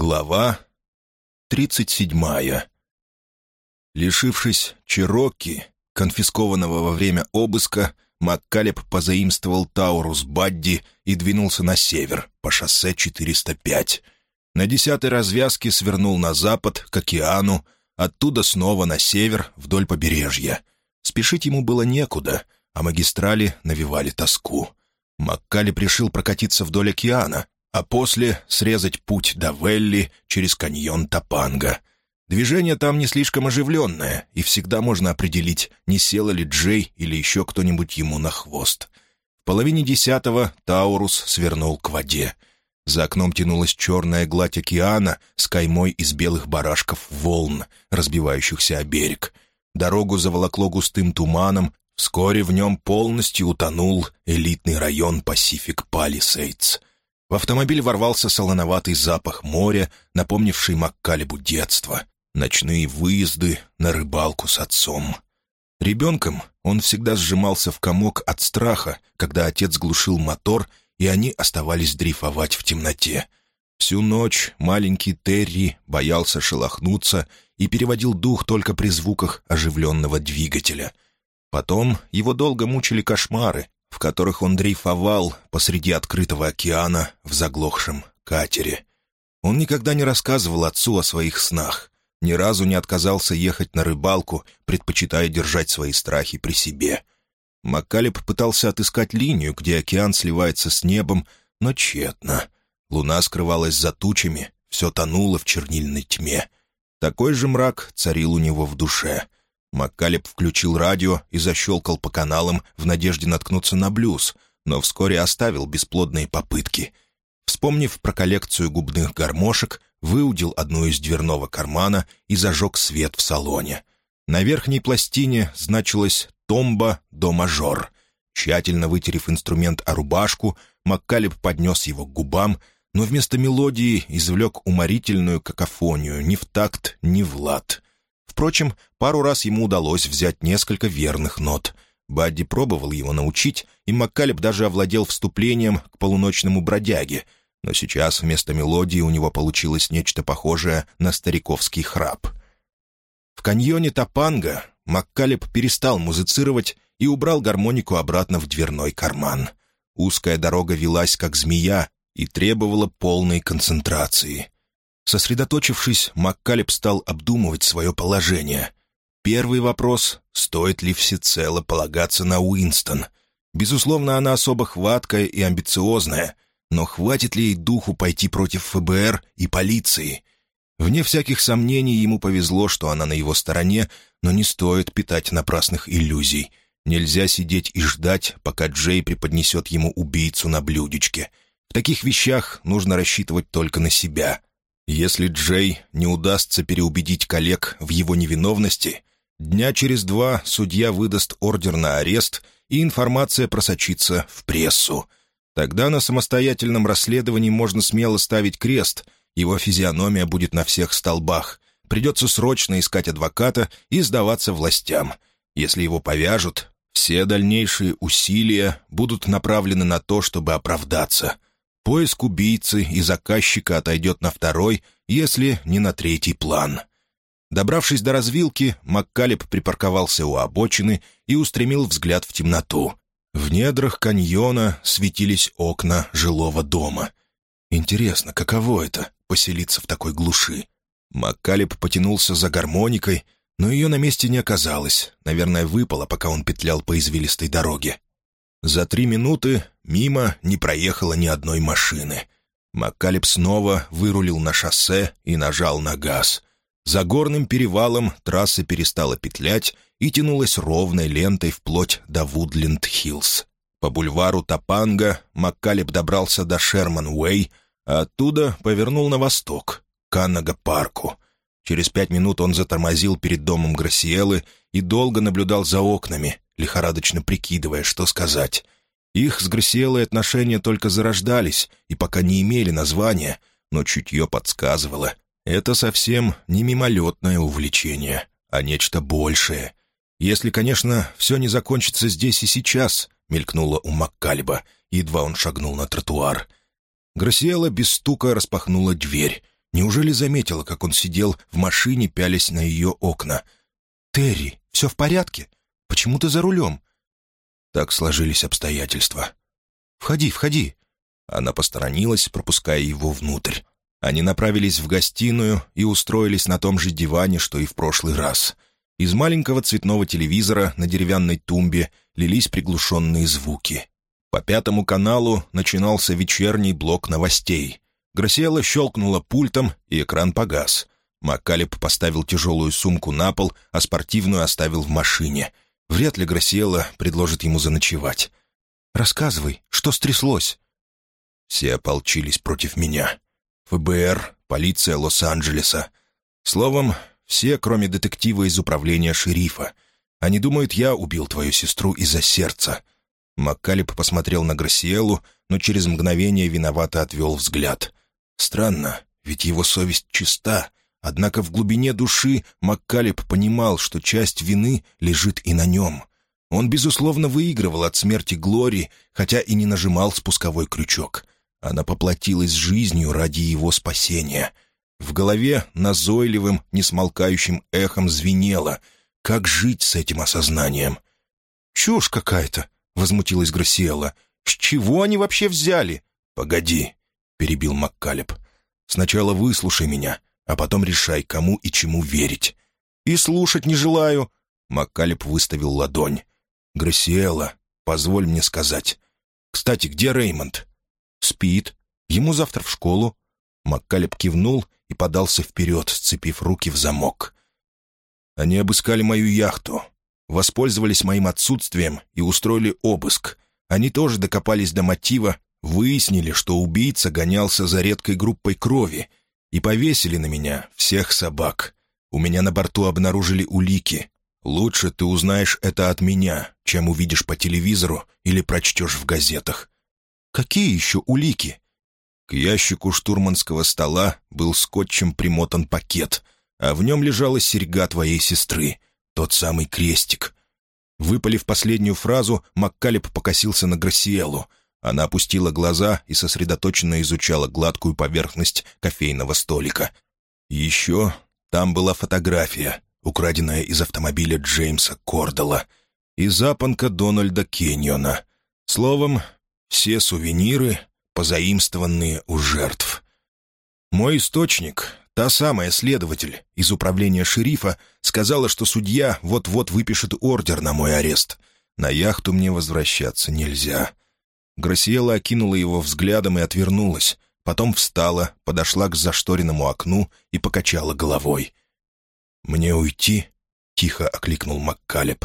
Глава тридцать седьмая. Лишившись Чирокки, конфискованного во время обыска, Маккалеб позаимствовал Таурус Бадди и двинулся на север, по шоссе 405. На десятой развязке свернул на запад, к океану, оттуда снова на север, вдоль побережья. Спешить ему было некуда, а магистрали навевали тоску. Маккалеб решил прокатиться вдоль океана, а после срезать путь до Велли через каньон Тапанга. Движение там не слишком оживленное, и всегда можно определить, не села ли Джей или еще кто-нибудь ему на хвост. В половине десятого Таурус свернул к воде. За окном тянулась черная гладь океана с каймой из белых барашков волн, разбивающихся о берег. Дорогу заволокло густым туманом, вскоре в нем полностью утонул элитный район Пасифик Палисейдс — в автомобиль ворвался солоноватый запах моря, напомнивший Маккалебу детство. Ночные выезды на рыбалку с отцом. Ребенком он всегда сжимался в комок от страха, когда отец глушил мотор, и они оставались дрейфовать в темноте. Всю ночь маленький Терри боялся шелохнуться и переводил дух только при звуках оживленного двигателя. Потом его долго мучили кошмары, в которых он дрейфовал посреди открытого океана в заглохшем катере. Он никогда не рассказывал отцу о своих снах, ни разу не отказался ехать на рыбалку, предпочитая держать свои страхи при себе. Маккалеб пытался отыскать линию, где океан сливается с небом, но тщетно. Луна скрывалась за тучами, все тонуло в чернильной тьме. Такой же мрак царил у него в душе — Маккалеб включил радио и защелкал по каналам в надежде наткнуться на блюз, но вскоре оставил бесплодные попытки. Вспомнив про коллекцию губных гармошек, выудил одну из дверного кармана и зажег свет в салоне. На верхней пластине значилось «Томба до мажор». Тщательно вытерев инструмент о рубашку, Маккалеб поднес его к губам, но вместо мелодии извлек уморительную какофонию ни в такт, ни в лад — Впрочем, пару раз ему удалось взять несколько верных нот. Бадди пробовал его научить, и Маккалеб даже овладел вступлением к полуночному бродяге, но сейчас вместо мелодии у него получилось нечто похожее на стариковский храп. В каньоне Тапанга Маккалеб перестал музицировать и убрал гармонику обратно в дверной карман. Узкая дорога велась, как змея, и требовала полной концентрации — Сосредоточившись, Маккалеб стал обдумывать свое положение. Первый вопрос — стоит ли всецело полагаться на Уинстон? Безусловно, она особо хваткая и амбициозная, но хватит ли ей духу пойти против ФБР и полиции? Вне всяких сомнений ему повезло, что она на его стороне, но не стоит питать напрасных иллюзий. Нельзя сидеть и ждать, пока Джей преподнесет ему убийцу на блюдечке. В таких вещах нужно рассчитывать только на себя — если Джей не удастся переубедить коллег в его невиновности, дня через два судья выдаст ордер на арест, и информация просочится в прессу. Тогда на самостоятельном расследовании можно смело ставить крест, его физиономия будет на всех столбах. Придется срочно искать адвоката и сдаваться властям. Если его повяжут, все дальнейшие усилия будут направлены на то, чтобы оправдаться — Поиск убийцы и заказчика отойдет на второй, если не на третий план. Добравшись до развилки, Маккалеб припарковался у обочины и устремил взгляд в темноту. В недрах каньона светились окна жилого дома. Интересно, каково это — поселиться в такой глуши? Маккалеб потянулся за гармоникой, но ее на месте не оказалось. Наверное, выпало, пока он петлял по извилистой дороге. За три минуты мимо не проехало ни одной машины. Маккалеб снова вырулил на шоссе и нажал на газ. За горным перевалом трасса перестала петлять и тянулась ровной лентой вплоть до Вудленд-Хиллз. По бульвару Тапанга Маккалеб добрался до Шерман-Уэй, а оттуда повернул на восток, к Аннага-парку. Через пять минут он затормозил перед домом Грасиэлы и долго наблюдал за окнами, лихорадочно прикидывая, что сказать. Их с Грасиэлой отношения только зарождались и пока не имели названия, но чутье подсказывало. Это совсем не мимолетное увлечение, а нечто большее. Если, конечно, все не закончится здесь и сейчас, мелькнуло у Маккальба, едва он шагнул на тротуар. Грасиэла без стука распахнула дверь. Неужели заметила, как он сидел в машине, пялясь на ее окна? «Терри, все в порядке? Почему ты за рулем?» Так сложились обстоятельства. «Входи, входи». Она посторонилась, пропуская его внутрь. Они направились в гостиную и устроились на том же диване, что и в прошлый раз. Из маленького цветного телевизора на деревянной тумбе лились приглушенные звуки. По пятому каналу начинался вечерний блок новостей. Грасиэла щелкнула пультом, и экран погас. Маккалеб поставил тяжелую сумку на пол, а спортивную оставил в машине. Вряд ли Грасиэла предложит ему заночевать. «Рассказывай, что стряслось?» Все ополчились против меня. ФБР, полиция Лос-Анджелеса. Словом, все, кроме детектива из управления шерифа. Они думают, я убил твою сестру из-за сердца». Маккалеб посмотрел на Грасиэлу, но через мгновение виновато отвел взгляд. Странно, ведь его совесть чиста, однако в глубине души Маккалеб понимал, что часть вины лежит и на нем. Он, безусловно, выигрывал от смерти Глори, хотя и не нажимал спусковой крючок. Она поплатилась жизнью ради его спасения. В голове назойливым, несмолкающим эхом звенело. Как жить с этим осознанием? «Чушь какая-то!» — возмутилась Грасиэла. «С чего они вообще взяли?» «Погоди», — перебил Маккалеб. «Сначала выслушай меня, а потом решай, кому и чему верить». «И слушать не желаю», — Маккалеб выставил ладонь. «Грасиэла, позволь мне сказать. Кстати, где Реймонд?» «Спит. Ему завтра в школу». Маккалеб кивнул и подался вперед, сцепив руки в замок. «Они обыскали мою яхту, воспользовались моим отсутствием и устроили обыск. Они тоже докопались до мотива, выяснили, что убийца гонялся за редкой группой крови и повесили на меня всех собак. У меня на борту обнаружили улики. Лучше ты узнаешь это от меня, чем увидишь по телевизору или прочтешь в газетах. Какие еще улики? К ящику штурманского стола был скотчем примотан пакет, а в нем лежала серьга твоей сестры, тот самый крестик. Выпалив последнюю фразу, Маккалеб покосился на Грассиэлу. Она опустила глаза и сосредоточенно изучала гладкую поверхность кофейного столика. Еще там была фотография, украденная из автомобиля Джеймса Кордала, и запонка Дональда Кеньона. Словом, все сувениры, позаимствованные у жертв. Мой источник, та самая следователь из управления шерифа, сказала, что судья вот-вот выпишет ордер на мой арест. На яхту мне возвращаться нельзя. Грасиела окинула его взглядом и отвернулась. Потом встала, подошла к зашторенному окну и покачала головой. «Мне уйти?» — тихо окликнул Маккалеб.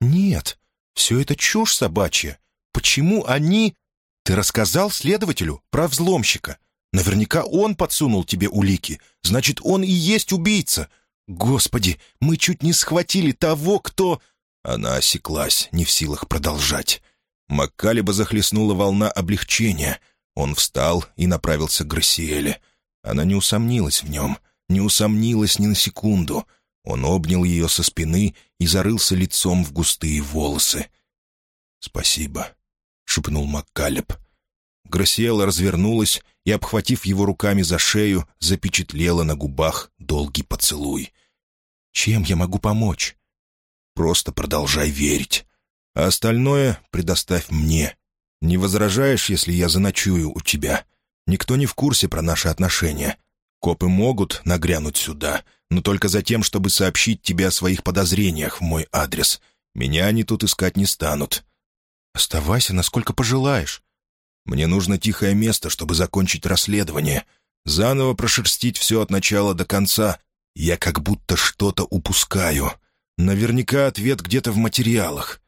«Нет, все это чушь собачья. Почему они...» Ты рассказал следователю про взломщика. Наверняка он подсунул тебе улики. Значит, он и есть убийца. Господи, мы чуть не схватили того, кто...» Она осеклась, не в силах продолжать. Маккалиба захлестнула волна облегчения. Он встал и направился к Грассиэле. Она не усомнилась в нем, не усомнилась ни на секунду. Он обнял ее со спины и зарылся лицом в густые волосы. «Спасибо», — шепнул Маккалеб. Грасиэла развернулась и, обхватив его руками за шею, запечатлела на губах долгий поцелуй. «Чем я могу помочь?» «Просто продолжай верить. А остальное предоставь мне. Не возражаешь, если я заночую у тебя? Никто не в курсе про наши отношения. Копы могут нагрянуть сюда, но только за тем, чтобы сообщить тебе о своих подозрениях в мой адрес. Меня они тут искать не станут. «Оставайся, насколько пожелаешь. Мне нужно тихое место, чтобы закончить расследование. Заново прошерстить все от начала до конца. Я как будто что-то упускаю. Наверняка ответ где-то в материалах».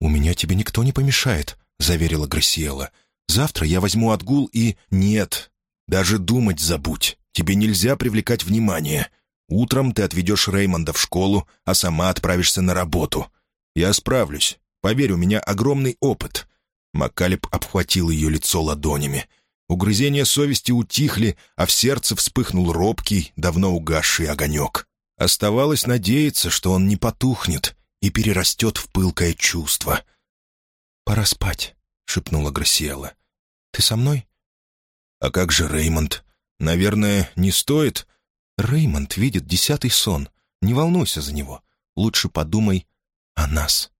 «У меня тебе никто не помешает», — заверила Грасиэла. «Завтра я возьму отгул и...» «Нет, даже думать забудь. Тебе нельзя привлекать внимание. Утром ты отведешь Реймонда в школу, а сама отправишься на работу. Я справлюсь. Поверь, у меня огромный опыт». Макалеб обхватил ее лицо ладонями. Угрызения совести утихли, а в сердце вспыхнул робкий, давно угасший огонек. Оставалось надеяться, что он не потухнет и перерастет в пылкое чувство. «Пора спать», — шепнула Грасиэла. «Ты со мной?» «А как же Реймонд? Наверное, не стоит? Реймонд видит десятый сон. Не волнуйся за него. Лучше подумай о нас.